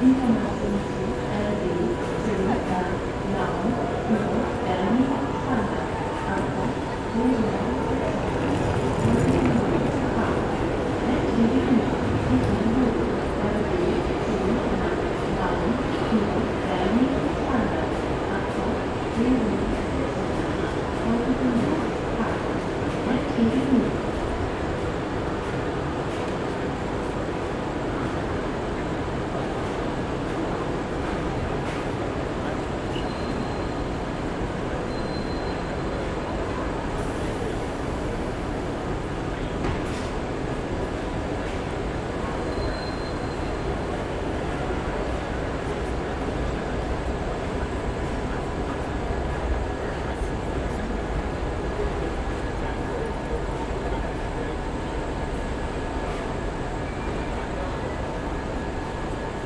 มีคนมาเป็นแอร์ดีถึงหงาเหงาแต่ไม่ผ่านอ่านไม่เหงาและชีวิตที่ฉันอยู่แอร์ดีถึงจะเหงาเหงาแต่ไม่ผ่นอ่านไม่เหงาเพราะทุกคนผ่านและชีวิต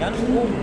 Ganz oben.